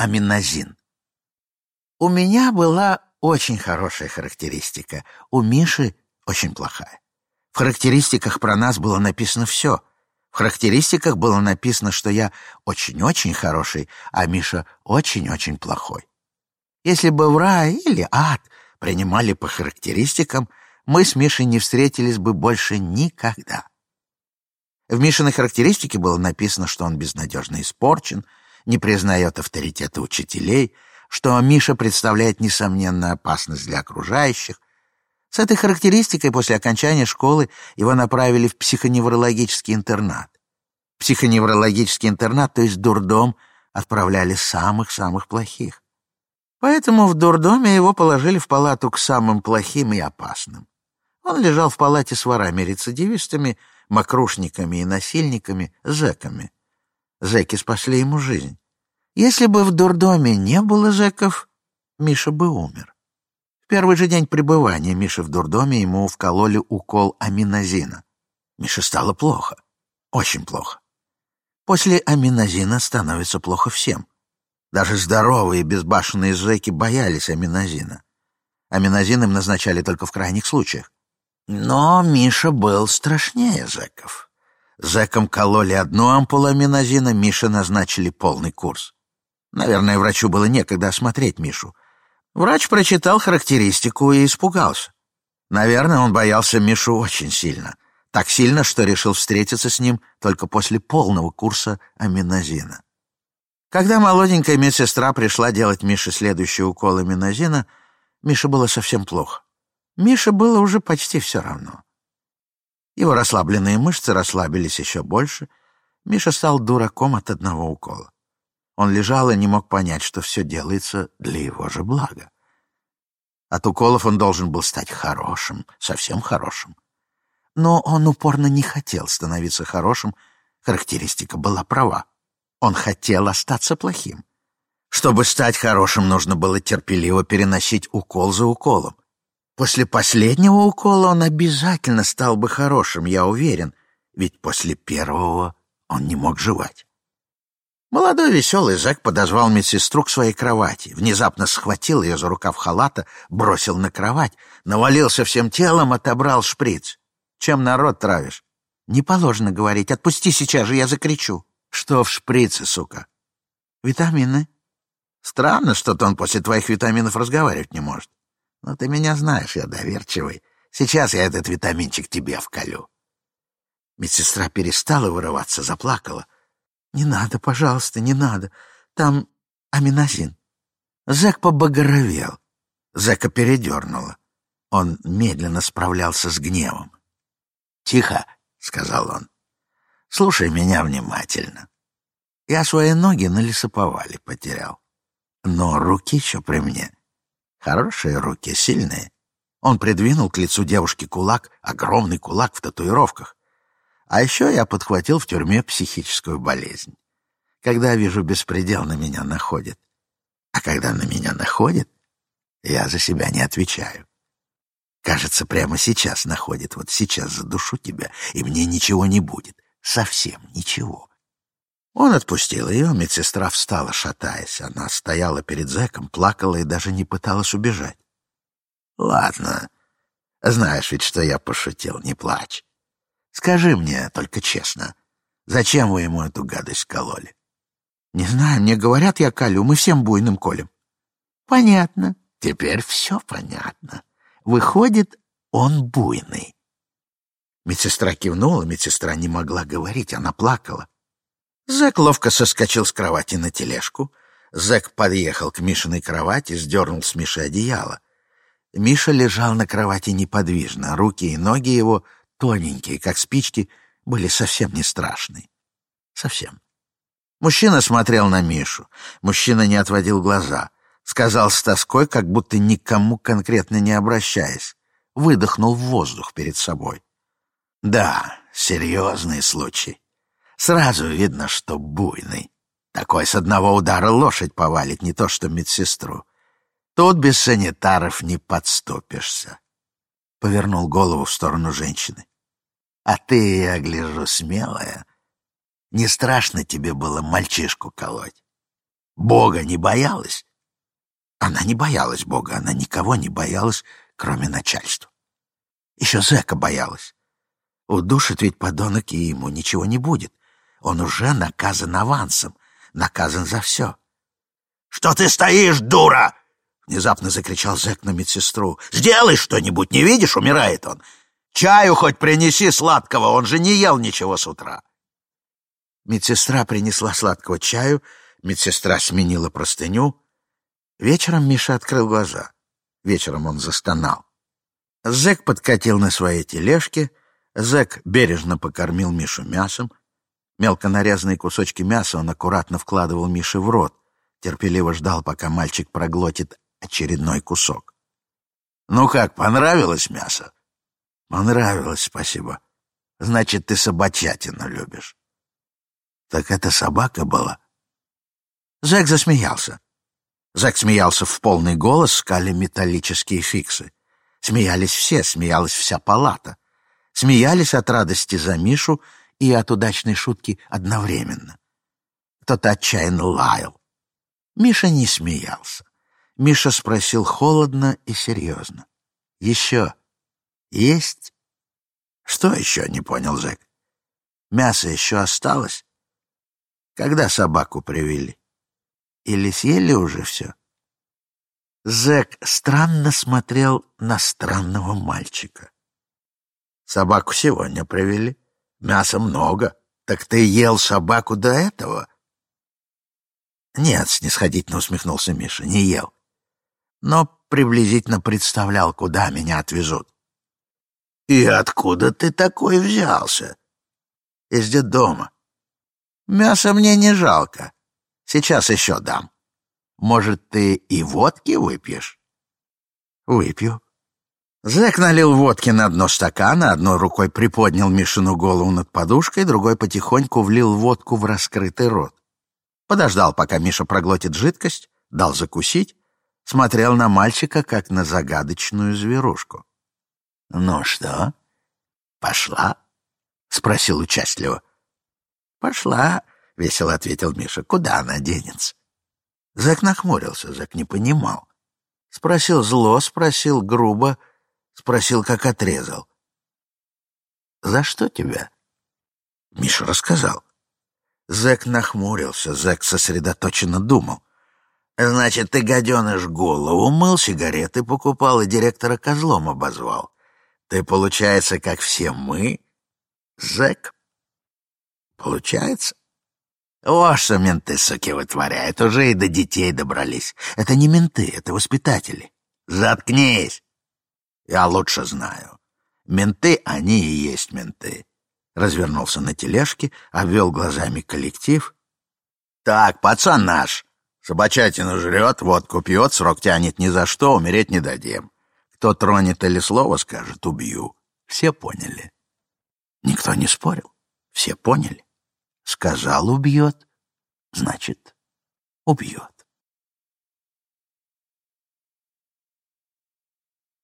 аминозин. У меня была очень хорошая характеристика, у Миши очень плохая. В характеристиках про нас было написано все. В характеристиках было написано, что я очень-очень хороший, а Миша очень-очень плохой. Если бы в рай или ад принимали по характеристикам, мы с Мишей не встретились бы больше никогда. В Мишиной характеристике было написано, что он безнадежно испорчен, не признает авторитета учителей, что Миша представляет несомненную опасность для окружающих. С этой характеристикой после окончания школы его направили в психоневрологический интернат. Психоневрологический интернат, то есть дурдом, отправляли самых-самых плохих. Поэтому в дурдоме его положили в палату к самым плохим и опасным. Он лежал в палате с ворами-рецидивистами, мокрушниками и насильниками, зэками. Зэки спасли ему жизнь. Если бы в дурдоме не было зэков, Миша бы умер. В первый же день пребывания Миши в дурдоме ему вкололи укол аминозина. Мише стало плохо, очень плохо. После аминозина становится плохо всем. Даже здоровые безбашенные зэки боялись аминозина. Аминозин им назначали только в крайних случаях. Но Миша был страшнее зэков. Зэкам кололи одну ампулу аминозина, Мише назначили полный курс. Наверное, врачу было некогда осмотреть Мишу. Врач прочитал характеристику и испугался. Наверное, он боялся Мишу очень сильно. Так сильно, что решил встретиться с ним только после полного курса аминозина. Когда молоденькая медсестра пришла делать Мише следующий укол аминозина, Мише было совсем плохо. Мише было уже почти все равно. Его расслабленные мышцы расслабились еще больше. Миша стал дураком от одного укола. Он лежал и не мог понять, что все делается для его же блага. От уколов он должен был стать хорошим, совсем хорошим. Но он упорно не хотел становиться хорошим, характеристика была права. Он хотел остаться плохим. Чтобы стать хорошим, нужно было терпеливо переносить укол за уколом. После последнего укола он обязательно стал бы хорошим, я уверен, ведь после первого он не мог жевать. Молодой веселый зэк подозвал медсестру к своей кровати, внезапно схватил ее за рукав халата, бросил на кровать, навалился всем телом, отобрал шприц. «Чем народ травишь?» «Не положено говорить. Отпусти сейчас же, я закричу». Что в шприце, сука? Витамины. Странно, что-то он после твоих витаминов разговаривать не может. Но ты меня знаешь, я доверчивый. Сейчас я этот витаминчик тебе вколю. Медсестра перестала вырываться, заплакала. Не надо, пожалуйста, не надо. Там аминозин. Зэк побагровел. Зэка передернула. Он медленно справлялся с гневом. «Тихо», — сказал он. Слушай меня внимательно. Я свои ноги на лесоповале потерял. Но руки еще при мне. Хорошие руки, сильные. Он придвинул к лицу девушки кулак, огромный кулак в татуировках. А еще я подхватил в тюрьме психическую болезнь. Когда вижу беспредел, на меня находит. А когда на меня находит, я за себя не отвечаю. Кажется, прямо сейчас находит, вот сейчас задушу тебя, и мне ничего не будет. Совсем ничего. Он отпустил ее, медсестра встала, шатаясь. Она стояла перед зэком, плакала и даже не пыталась убежать. «Ладно. Знаешь ведь, что я пошутил, не плачь. Скажи мне только честно, зачем вы ему эту гадость кололи?» «Не знаю, мне говорят, я колю, мы всем буйным колем». «Понятно. Теперь все понятно. Выходит, он буйный. Медсестра кивнула, медсестра не могла говорить, она плакала. Зэк ловко соскочил с кровати на тележку. Зэк подъехал к Мишиной кровати, сдернул с Миши одеяло. Миша лежал на кровати неподвижно, руки и ноги его, тоненькие, как спички, были совсем не страшны. Совсем. Мужчина смотрел на Мишу. Мужчина не отводил глаза. Сказал с тоской, как будто никому конкретно не обращаясь. Выдохнул в воздух перед собой. Да, серьезный случай. Сразу видно, что буйный. Такой с одного удара лошадь повалит, не то что медсестру. Тут без санитаров не подступишься. Повернул голову в сторону женщины. А ты, я гляжу, смелая. Не страшно тебе было мальчишку колоть? Бога не боялась. Она не боялась Бога, она никого не боялась, кроме начальства. Еще зэка боялась. Удушит ведь подонок, и ему ничего не будет. Он уже наказан авансом, наказан за все. «Что ты стоишь, дура?» — внезапно закричал зэк на медсестру. «Сделай что-нибудь, не видишь, умирает он. Чаю хоть принеси сладкого, он же не ел ничего с утра». Медсестра принесла сладкого чаю, медсестра сменила простыню. Вечером Миша открыл глаза. Вечером он застонал. Зэк подкатил на своей тележке, Зэк бережно покормил Мишу мясом. Мелко нарезанные кусочки мяса он аккуратно вкладывал Мише в рот, терпеливо ждал, пока мальчик проглотит очередной кусок. «Ну как, понравилось мясо?» «Понравилось, спасибо. Значит, ты собачатину любишь». «Так это собака была?» Зэк засмеялся. Зэк смеялся в полный голос, скали металлические фиксы. Смеялись все, смеялась вся палата смеялись от радости за Мишу и от удачной шутки одновременно. Кто-то отчаянно лаял. Миша не смеялся. Миша спросил холодно и серьезно. «Еще есть?» «Что еще?» — не понял Зэк. «Мясо еще осталось? Когда собаку привели? Или съели уже все?» Зэк странно смотрел на странного мальчика. Собаку сегодня привели. Мяса много. Так ты ел собаку до этого? Нет, снисходительно усмехнулся Миша, не ел. Но приблизительно представлял, куда меня отвезут. И откуда ты такой взялся? Из детдома. Мясо мне не жалко. Сейчас еще дам. Может, ты и водки выпьешь? Выпью. Зэк налил водки на дно стакана, одной рукой приподнял Мишину голову над подушкой, другой потихоньку влил водку в раскрытый рот. Подождал, пока Миша проглотит жидкость, дал закусить, смотрел на мальчика, как на загадочную зверушку. — Ну что, пошла? — спросил участливо. — Пошла, — весело ответил Миша. — Куда она денется? Зэк нахмурился, Зэк не понимал. Спросил зло, спросил грубо — Спросил, как отрезал. «За что тебя?» Миша рассказал. Зэк нахмурился, Зэк сосредоточенно думал. «Значит, ты, гаденыш, голову мыл, сигареты покупал и директора козлом обозвал. Ты, получается, как все мы, Зэк?» «Получается?» О, что менты, суки, вытворяют, уже и до детей добрались. Это не менты, это воспитатели. Заткнись! Я лучше знаю. Менты, они и есть менты. Развернулся на тележке, обвел глазами коллектив. Так, пацан наш. Собачатину жрет, водку пьет, срок тянет ни за что, умереть не дадим. Кто тронет или слово скажет, убью. Все поняли. Никто не спорил. Все поняли. Сказал убьет, значит, убьет.